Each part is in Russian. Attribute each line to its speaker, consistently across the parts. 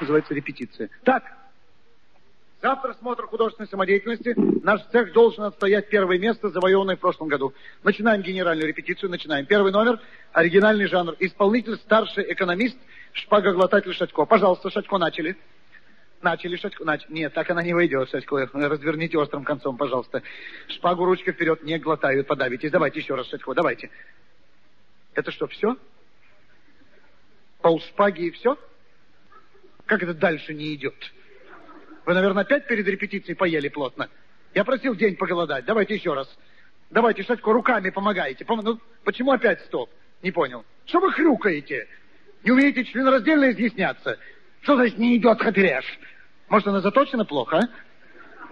Speaker 1: называется репетиция. Так, завтра смотр художественной самодеятельности. Наш цех должен отстоять первое место, завоеванное в прошлом году. Начинаем генеральную репетицию, начинаем. Первый номер, оригинальный жанр. Исполнитель, старший экономист, шпагоглотатель Шатько. Пожалуйста, Шатько, начали. Начали Шатько. Нач... Нет, так она не войдет, Шатько. Разверните острым концом, пожалуйста. Шпагу ручкой вперед, не глотают, подавитесь. Давайте еще раз, Шатько, давайте. Это что, все? Полшпаги и все? Как это дальше не идет? Вы, наверное, опять перед репетицией поели плотно? Я просил день поголодать. Давайте еще раз. Давайте, Шатько, руками помогайте. Пом... Ну, почему опять стоп? Не понял. Что вы хрюкаете? Не умеете членораздельно изъясняться? Что значит не идет хапереж? Может, она заточена плохо, а?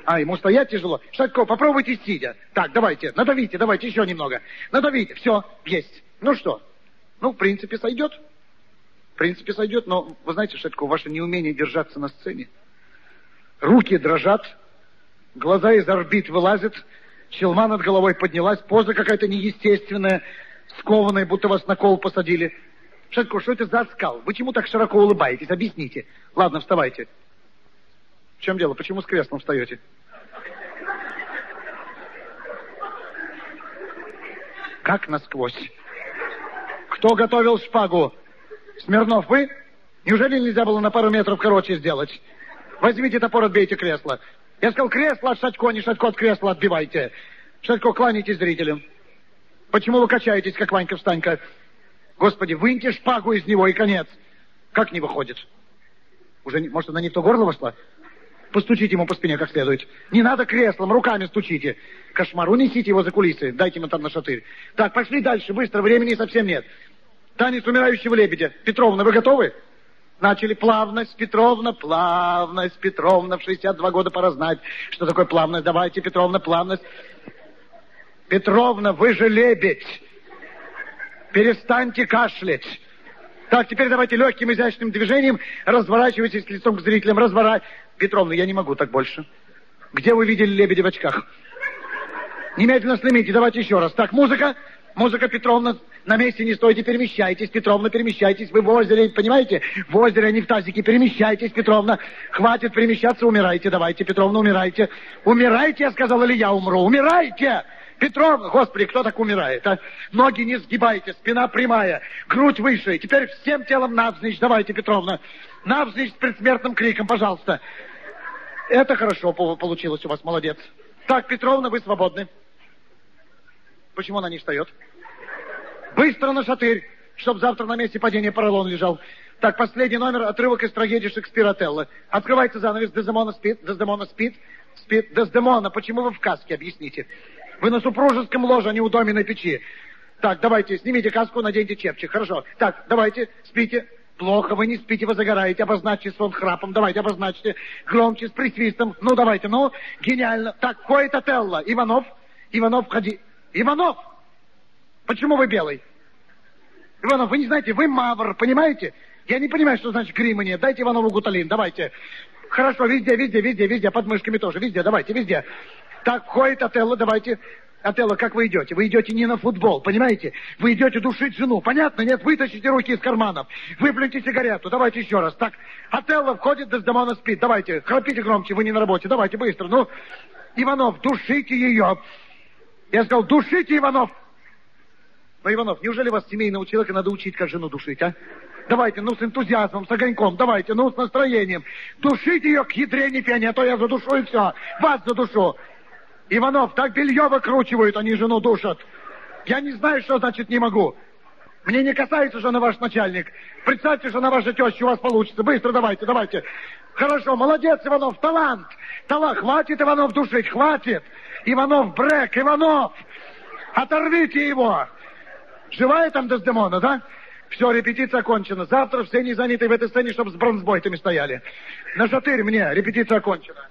Speaker 1: А, ему стоять тяжело. Шатько, попробуйте сидя. Так, давайте, надавите, давайте еще немного. Надавите, все, есть. Ну что? Ну, в принципе, сойдет. В принципе, сойдет, но вы знаете, Шатько, ваше неумение держаться на сцене. Руки дрожат, глаза из орбит вылазят, челма над головой поднялась, поза какая-то неестественная, скованная, будто вас на кол посадили. Шатько, что это за оскал? Вы чему так широко улыбаетесь? Объясните. Ладно, вставайте. В чем дело? Почему с креслом встаете? Как насквозь? Кто готовил шпагу? Смирнов, вы? Неужели нельзя было на пару метров короче сделать? Возьмите топор, отбейте кресло. Я сказал, кресло от Шатько, не Шатько от кресла отбивайте. Шатько, кланяйтесь зрителям. Почему вы качаетесь, как Ванька-встанька? Господи, выньте шпагу из него и конец. Как не выходит? Уже, не, может, она не в то горло вошла? Постучите ему по спине как следует. Не надо креслом, руками стучите. Кошмар, унесите его за кулисы, дайте ему там на шатырь. Так, пошли дальше, быстро, времени совсем нет. Танец умирающего лебедя. Петровна, вы готовы? Начали плавность, Петровна, плавность, Петровна. В 62 года пора знать, что такое плавность. Давайте, Петровна, плавность. Петровна, вы же лебедь. Перестаньте кашлять. Так, теперь давайте легким изящным движением разворачивайтесь лицом к зрителям. Разворачивайтесь. Петровна, я не могу так больше. Где вы видели лебедя в очках? Немедленно снимите, давайте еще раз. Так, музыка. Музыка, Петровна, на месте не стойте, перемещайтесь. Петровна, перемещайтесь. Вы в озере, понимаете? В озере, а не в тазике. Перемещайтесь, Петровна. Хватит перемещаться, умирайте. Давайте, Петровна, умирайте. Умирайте, я сказал, или я умру. Умирайте! Петровна, господи, кто так умирает, а? Ноги не сгибайте, спина прямая, грудь выше. Теперь всем телом навзничь. Давайте, Петровна. Навзничь с предсмертным криком, пожалуйста. Это хорошо получилось у вас, молодец. Так, Петровна, вы свободны. Почему она не встает? Быстро на шатырь, чтобы завтра на месте падения поролон лежал. Так, последний номер, отрывок из трагедии Шекспира Телла. Открывается занавес, Дездемона спит, Дездемона спит, спит. Дездемона, почему вы в каске, объясните? Вы на супружеском ложе, а не у доме печи. Так, давайте, снимите каску, наденьте чепчик. Хорошо. Так, давайте, спите. Плохо, вы не спите, вы загораете. Обозначьте сон храпом. Давайте, обозначьте. Громче, с присвистом. Ну, давайте, ну. Гениально. Так, кое это Телла. Иванов. Иванов, входи. Иванов! Почему вы белый? Иванов, вы не знаете, вы мавр, понимаете? Я не понимаю, что значит грима нет. Дайте Иванову гуталин, давайте. Хорошо, везде, везде, везде, везде, под мышками тоже, везде, давайте, везде. Так, ходит Отелло, давайте. Отелло, как вы идете? Вы идете не на футбол, понимаете? Вы идете душить жену, понятно? Нет, вытащите руки из карманов, выплюньте сигарету, давайте еще раз. Так, Отелло входит, Дездемона спит, давайте, храпите громче, вы не на работе, давайте быстро, ну. Иванов, душите ее. Я сказал, душите Иванов. Но, Иванов, неужели вас семейного человека надо учить, как жену душить, а? Давайте, ну, с энтузиазмом, с огоньком, давайте, ну, с настроением. Душите ее к ядре не пени, а то я задушу и все. Вас задушу. Иванов, так белье выкручивают, они жену душат. Я не знаю, что значит не могу. Мне не касается, она ваш начальник. Представьте, что она ваша теща у вас получится. Быстро давайте, давайте. Хорошо, молодец, Иванов, талант. Талант, хватит, Иванов, душить, хватит. Иванов, брек, Иванов. Оторвите его. Живая там Дездемона, да? Все, репетиция окончена. Завтра все не заняты в этой сцене, чтобы с бронзбойтами стояли. На шатырь мне, репетиция окончена.